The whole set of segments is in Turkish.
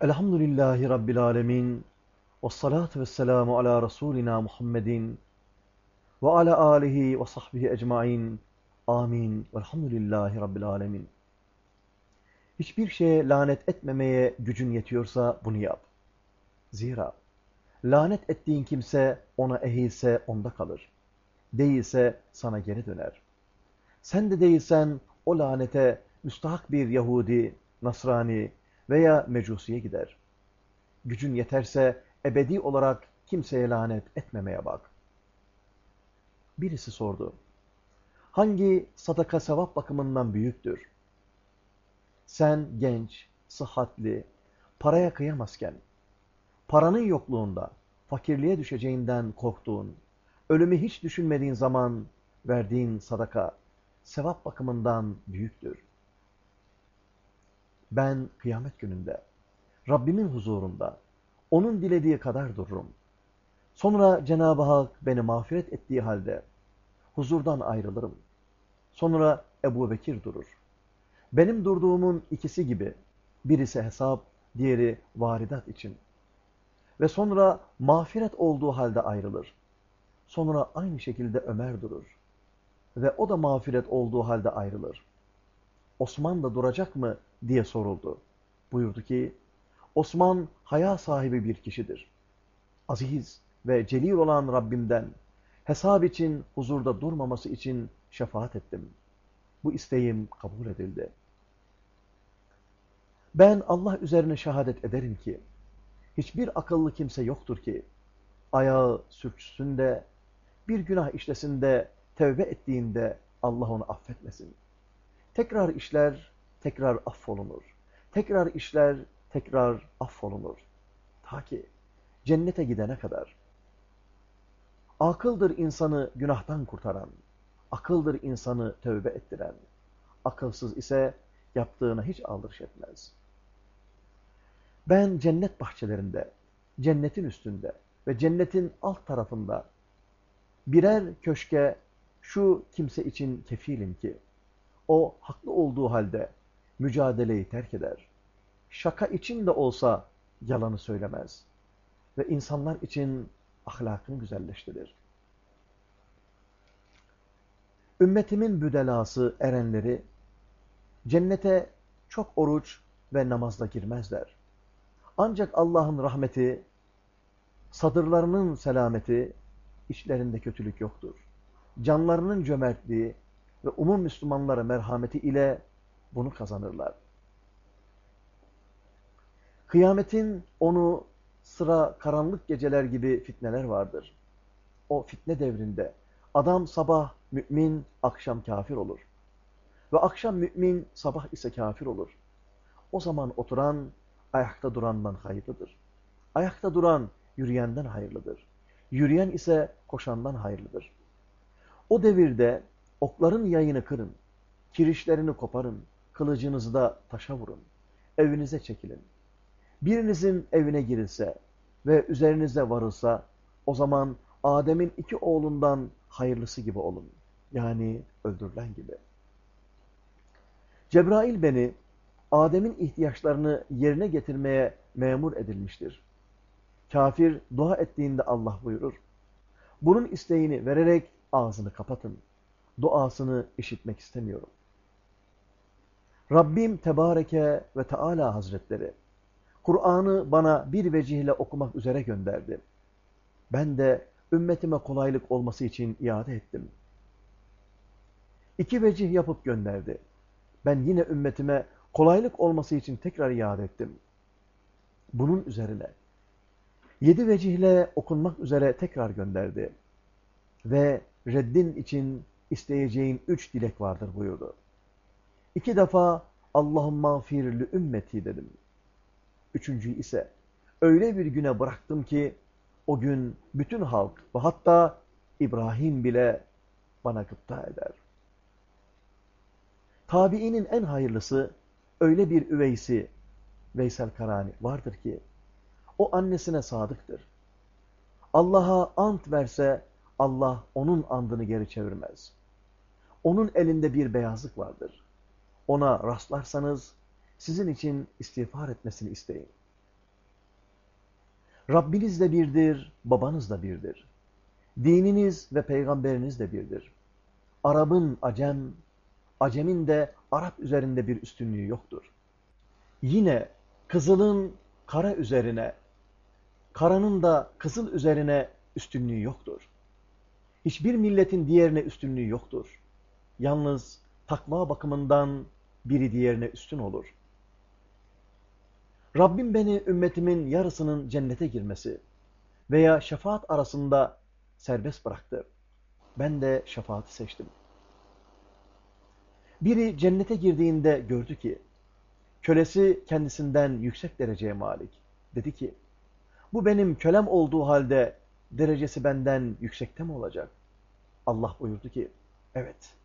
Elhamdülillahi Rabbil alemin. Ve salatu ve selamu ala Resulina Muhammedin. Ve ala alihi ve sahbihi ecmain. Amin. Velhamdülillahi Rabbil alemin. Hiçbir şeye lanet etmemeye gücün yetiyorsa bunu yap. Zira lanet ettiğin kimse ona ehilse onda kalır. Değilse sana geri döner. Sen de değilsen o lanete müstahak bir Yahudi, Nasrani veya Mecusi'ye gider. Gücün yeterse ebedi olarak kimseye lanet etmemeye bak. Birisi sordu. Hangi sadaka sevap bakımından büyüktür? Sen genç, sıhhatli, paraya kıyamazken, paranın yokluğunda, fakirliğe düşeceğinden korktuğun, ölümü hiç düşünmediğin zaman verdiğin sadaka, sevap bakımından büyüktür. Ben kıyamet gününde, Rabbimin huzurunda, onun dilediği kadar dururum. Sonra Cenab-ı Hak beni mağfiret ettiği halde huzurdan ayrılırım. Sonra Ebu Bekir durur. Benim durduğumun ikisi gibi, birisi hesap, diğeri varidat için. Ve sonra mağfiret olduğu halde ayrılır. Sonra aynı şekilde Ömer durur. Ve o da mağfiret olduğu halde ayrılır. Osman da duracak mı diye soruldu. Buyurdu ki, Osman haya sahibi bir kişidir. Aziz ve celil olan Rabbimden hesap için huzurda durmaması için şefaat ettim. Bu isteğim kabul edildi. Ben Allah üzerine şehadet ederim ki, hiçbir akıllı kimse yoktur ki, ayağı sürçsün de, bir günah işlesin de, tevbe ettiğinde Allah onu affetmesin. Tekrar işler, tekrar affolunur. Tekrar işler, tekrar affolunur. Ta ki cennete gidene kadar. Akıldır insanı günahtan kurtaran, akıldır insanı tövbe ettiren, akılsız ise yaptığına hiç aldırış etmez. Ben cennet bahçelerinde, cennetin üstünde ve cennetin alt tarafında birer köşke şu kimse için kefilim ki, o haklı olduğu halde mücadeleyi terk eder. Şaka için de olsa yalanı söylemez. Ve insanlar için ahlakını güzelleştirir. Ümmetimin büdelası, erenleri cennete çok oruç ve namazla girmezler. Ancak Allah'ın rahmeti, sadırlarının selameti, içlerinde kötülük yoktur. Canlarının cömertliği ve umum Müslümanlara merhameti ile bunu kazanırlar. Kıyametin onu sıra karanlık geceler gibi fitneler vardır. O fitne devrinde adam sabah mümin, akşam kafir olur. Ve akşam mümin, sabah ise kafir olur. O zaman oturan, ayakta durandan hayırlıdır. Ayakta duran, yürüyenden hayırlıdır. Yürüyen ise koşandan hayırlıdır. O devirde okların yayını kırın, kirişlerini koparın, kılıcınızı da taşa vurun, evinize çekilin. Birinizin evine girilse ve üzerinize varılsa, o zaman Adem'in iki oğlundan hayırlısı gibi olun. Yani öldürülen gibi. Cebrail beni Adem'in ihtiyaçlarını yerine getirmeye memur edilmiştir. Kafir dua ettiğinde Allah buyurur. Bunun isteğini vererek ağzını kapatın. Duasını işitmek istemiyorum. Rabbim Tebareke ve Teala Hazretleri Kur'an'ı bana bir vecihle okumak üzere gönderdi. Ben de ümmetime kolaylık olması için iade ettim. İki vecih yapıp gönderdi. Ben yine ümmetime kolaylık olması için tekrar iade ettim. Bunun üzerine yedi vecihle okunmak üzere tekrar gönderdi. Ve reddin için isteyeceğin üç dilek vardır buyurdu. İki defa Allahümme firli ümmeti dedim. Üçüncüyü ise öyle bir güne bıraktım ki o gün bütün halk ve hatta İbrahim bile bana gıpta eder. Tabiinin en hayırlısı öyle bir üveysi Veysel Karani vardır ki o annesine sadıktır. Allah'a ant verse Allah onun andını geri çevirmez. Onun elinde bir beyazlık vardır. Ona rastlarsanız sizin için istiğfar etmesini isteyin. Rabbiniz de birdir, babanız da birdir. Dininiz ve peygamberiniz de birdir. Arap'ın Acem, Acem'in de Arap üzerinde bir üstünlüğü yoktur. Yine kızılın kara üzerine, karanın da kızıl üzerine üstünlüğü yoktur. Hiçbir milletin diğerine üstünlüğü yoktur. Yalnız takva bakımından biri diğerine üstün olur. Rabbim beni ümmetimin yarısının cennete girmesi veya şefaat arasında serbest bıraktı. Ben de şefaati seçtim. Biri cennete girdiğinde gördü ki, kölesi kendisinden yüksek dereceye malik. Dedi ki, bu benim kölem olduğu halde derecesi benden yüksekte mi olacak? Allah buyurdu ki, evet,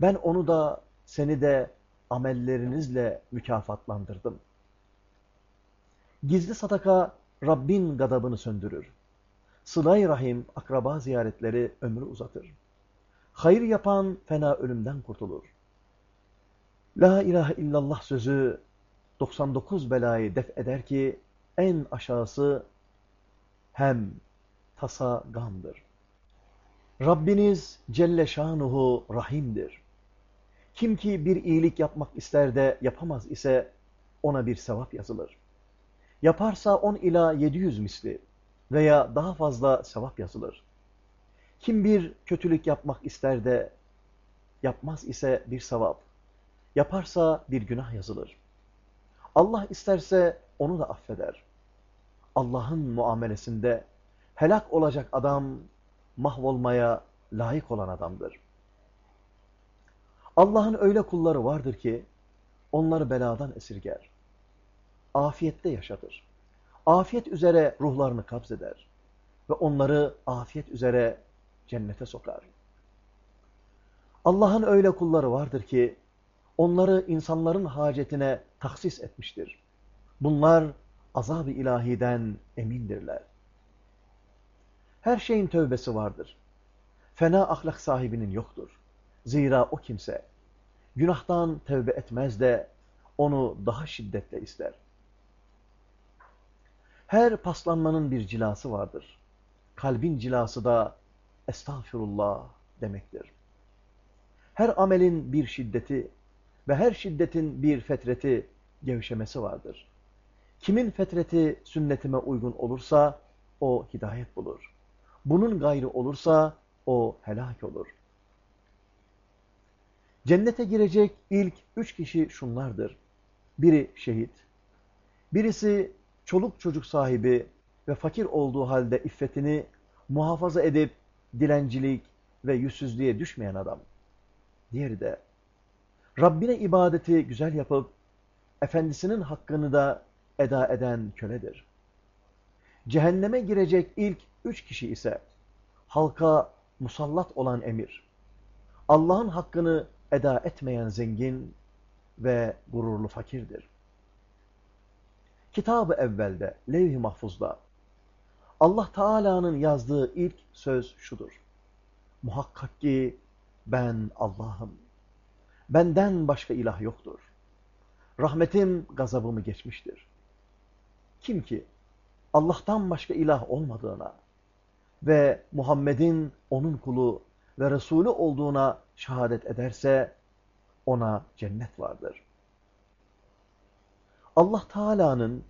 ben onu da seni de amellerinizle mükafatlandırdım. Gizli sadaka Rabbin gadabını söndürür. Sıla-i rahim, akraba ziyaretleri ömrü uzatır. Hayır yapan fena ölümden kurtulur. La ilahe illallah sözü 99 belayı def eder ki en aşağısı hem tasa gamdır. Rabbiniz Celle Şanuhu Rahim'dir. Kim ki bir iyilik yapmak ister de yapamaz ise ona bir sevap yazılır. Yaparsa 10 ila 700 misli veya daha fazla sevap yazılır. Kim bir kötülük yapmak ister de yapmaz ise bir sevap, yaparsa bir günah yazılır. Allah isterse onu da affeder. Allah'ın muamelesinde helak olacak adam mahvolmaya layık olan adamdır. Allah'ın öyle kulları vardır ki onları beladan esirger. Afiyette yaşatır. Afiyet üzere ruhlarını kabzeder ve onları afiyet üzere cennete sokar. Allah'ın öyle kulları vardır ki onları insanların hacetine taksis etmiştir. Bunlar azab-ı ilahiden emindirler. Her şeyin tövbesi vardır. Fena ahlak sahibinin yoktur. Zira o kimse günahtan tevbe etmez de onu daha şiddetle ister. Her paslanmanın bir cilası vardır. Kalbin cilası da estağfirullah demektir. Her amelin bir şiddeti ve her şiddetin bir fetreti, gevşemesi vardır. Kimin fetreti sünnetime uygun olursa o hidayet bulur. Bunun gayrı olursa o helak olur. Cennete girecek ilk üç kişi şunlardır. Biri şehit, birisi çoluk çocuk sahibi ve fakir olduğu halde iffetini muhafaza edip dilencilik ve yüzsüzlüğe düşmeyen adam. Diğeri de Rabbine ibadeti güzel yapıp efendisinin hakkını da eda eden köledir. Cehenneme girecek ilk üç kişi ise halka musallat olan emir, Allah'ın hakkını eda etmeyen zengin ve gururlu fakirdir. Kitab-ı evvelde, levh-i mahfuzda Allah Teala'nın yazdığı ilk söz şudur. Muhakkak ki ben Allah'ım. Benden başka ilah yoktur. Rahmetim gazabımı geçmiştir. Kim ki Allah'tan başka ilah olmadığına ve Muhammed'in onun kulu ve Resulü olduğuna şehadet ederse ona cennet vardır. Allah Teala'nın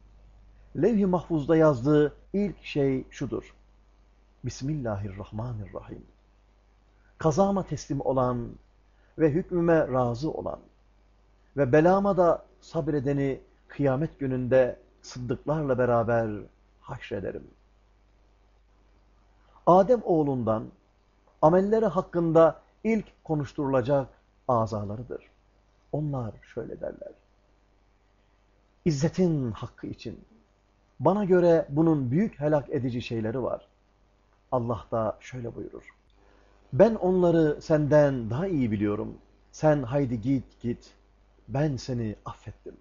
levh-i mahfuzda yazdığı ilk şey şudur. Bismillahirrahmanirrahim. Kazama teslim olan ve hükmüme razı olan ve belama da sabredeni kıyamet gününde sıddıklarla beraber haşrederim. Adem oğlundan amelleri hakkında ilk konuşturulacak azalarıdır. Onlar şöyle derler. İzzetin hakkı için. Bana göre bunun büyük helak edici şeyleri var. Allah da şöyle buyurur. Ben onları senden daha iyi biliyorum. Sen haydi git git. Ben seni affettim.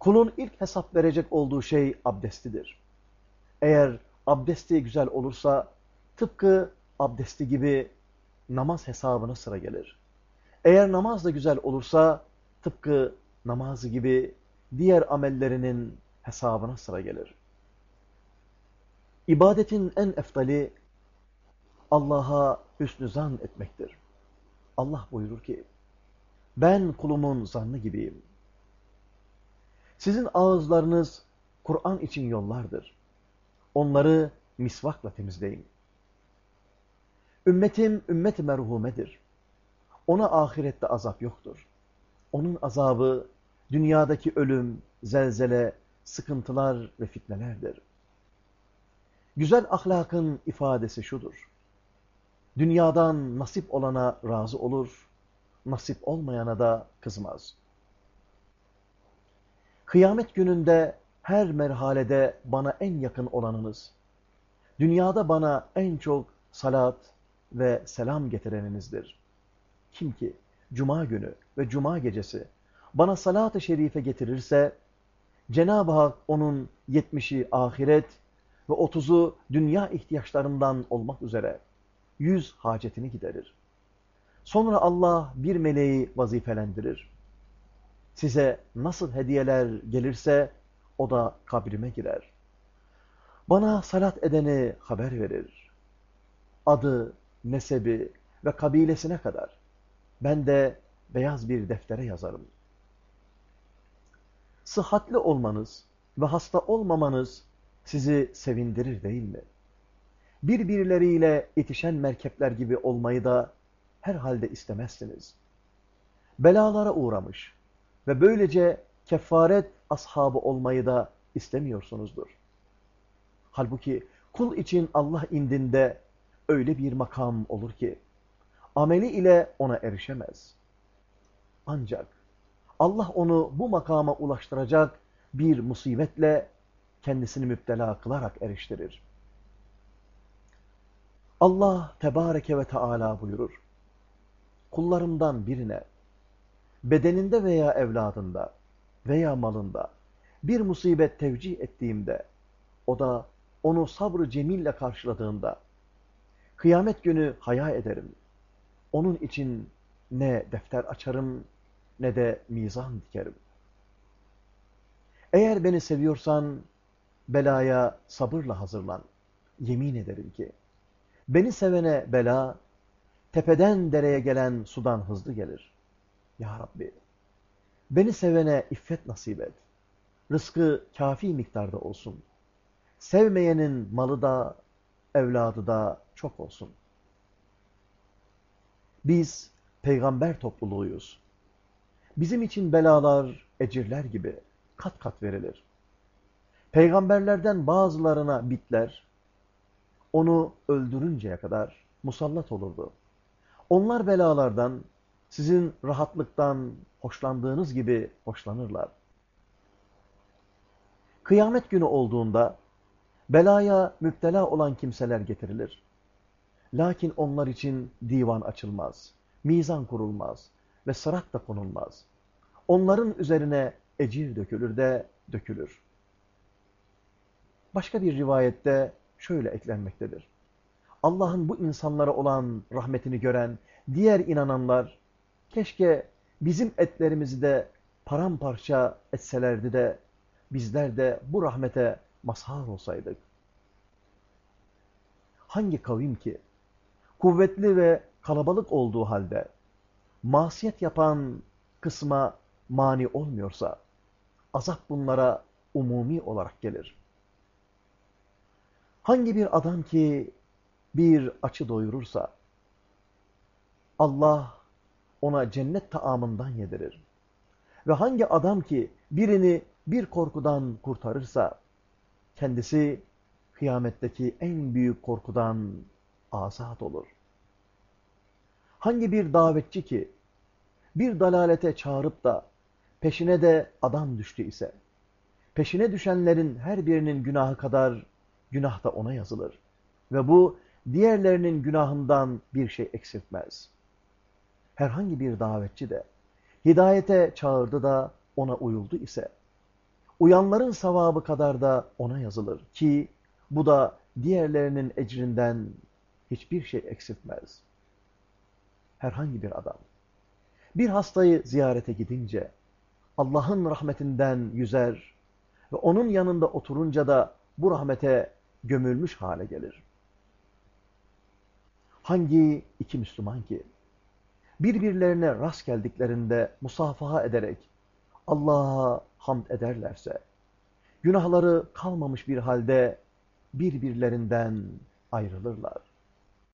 Kulun ilk hesap verecek olduğu şey abdestidir. Eğer abdesti güzel olursa tıpkı abdesti gibi namaz hesabına sıra gelir. Eğer namaz da güzel olursa tıpkı namazı gibi diğer amellerinin hesabına sıra gelir. İbadetin en eftali Allah'a hüsnü zan etmektir. Allah buyurur ki, ben kulumun zannı gibiyim. Sizin ağızlarınız Kur'an için yollardır. Onları misvakla temizleyin. Ümmetim ümmet merhumedir. Ona ahirette azap yoktur. Onun azabı dünyadaki ölüm, zelzele, sıkıntılar ve fitnelerdir. Güzel ahlakın ifadesi şudur. Dünyadan nasip olana razı olur, nasip olmayana da kızmaz. Kıyamet gününde her merhalede bana en yakın olanınız, dünyada bana en çok salat ve selam getireninizdir. Kim ki cuma günü ve cuma gecesi bana salat-ı şerife getirirse, Cenab-ı Hak onun yetmişi ahiret ve otuzu dünya ihtiyaçlarından olmak üzere yüz hacetini giderir. Sonra Allah bir meleği vazifelendirir. Size nasıl hediyeler gelirse o da kabrime girer. Bana salat edeni haber verir. Adı, nesebi ve kabilesine kadar. Ben de beyaz bir deftere yazarım. Sıhhatli olmanız ve hasta olmamanız sizi sevindirir değil mi? Birbirleriyle itişen merkepler gibi olmayı da herhalde istemezsiniz. Belalara uğramış ve böylece kefaret ashabı olmayı da istemiyorsunuzdur. Halbuki kul için Allah indinde öyle bir makam olur ki, ameli ile ona erişemez. Ancak Allah onu bu makama ulaştıracak bir musibetle kendisini müptela kılarak eriştirir. Allah Tebareke ve Teala buyurur. Kullarımdan birine bedeninde veya evladında veya malında bir musibet tevcih ettiğimde o da onu sabrı cemille karşıladığında kıyamet günü haya ederim. Onun için ne defter açarım ne de mizan dikerim. Eğer beni seviyorsan belaya sabırla hazırlan. Yemin ederim ki beni sevene bela tepeden dereye gelen sudan hızlı gelir. Ya Rabbi beni sevene iffet nasip et. Rızkı kafi miktarda olsun. Sevmeyenin malı da evladı da çok olsun. Biz peygamber topluluğuyuz. Bizim için belalar, ecirler gibi kat kat verilir. Peygamberlerden bazılarına bitler, onu öldürünceye kadar musallat olurdu. Onlar belalardan, sizin rahatlıktan hoşlandığınız gibi hoşlanırlar. Kıyamet günü olduğunda, belaya müptela olan kimseler getirilir. Lakin onlar için divan açılmaz, mizan kurulmaz ve sırat da konulmaz. Onların üzerine ecir dökülür de dökülür. Başka bir rivayette şöyle eklenmektedir. Allah'ın bu insanlara olan rahmetini gören diğer inananlar keşke bizim etlerimizi de paramparça etselerdi de bizler de bu rahmete mazhar olsaydık. Hangi kavim ki kuvvetli ve kalabalık olduğu halde masiyet yapan kısma mani olmuyorsa azap bunlara umumi olarak gelir. Hangi bir adam ki bir açı doyurursa Allah ona cennet taamından yedirir. Ve hangi adam ki birini bir korkudan kurtarırsa kendisi kıyametteki en büyük korkudan azat olur. Hangi bir davetçi ki bir dalalete çağırıp da peşine de adam düştü ise, peşine düşenlerin her birinin günahı kadar günah da ona yazılır. Ve bu diğerlerinin günahından bir şey eksiltmez. Herhangi bir davetçi de hidayete çağırdı da ona uyuldu ise, uyanların savabı kadar da ona yazılır ki bu da diğerlerinin ecrinden hiçbir şey eksiltmez. Herhangi bir adam bir hastayı ziyarete gidince Allah'ın rahmetinden yüzer ve onun yanında oturunca da bu rahmete gömülmüş hale gelir. Hangi iki Müslüman ki birbirlerine rast geldiklerinde musafaha ederek Allah'a hamd ederlerse, günahları kalmamış bir halde birbirlerinden ayrılırlar.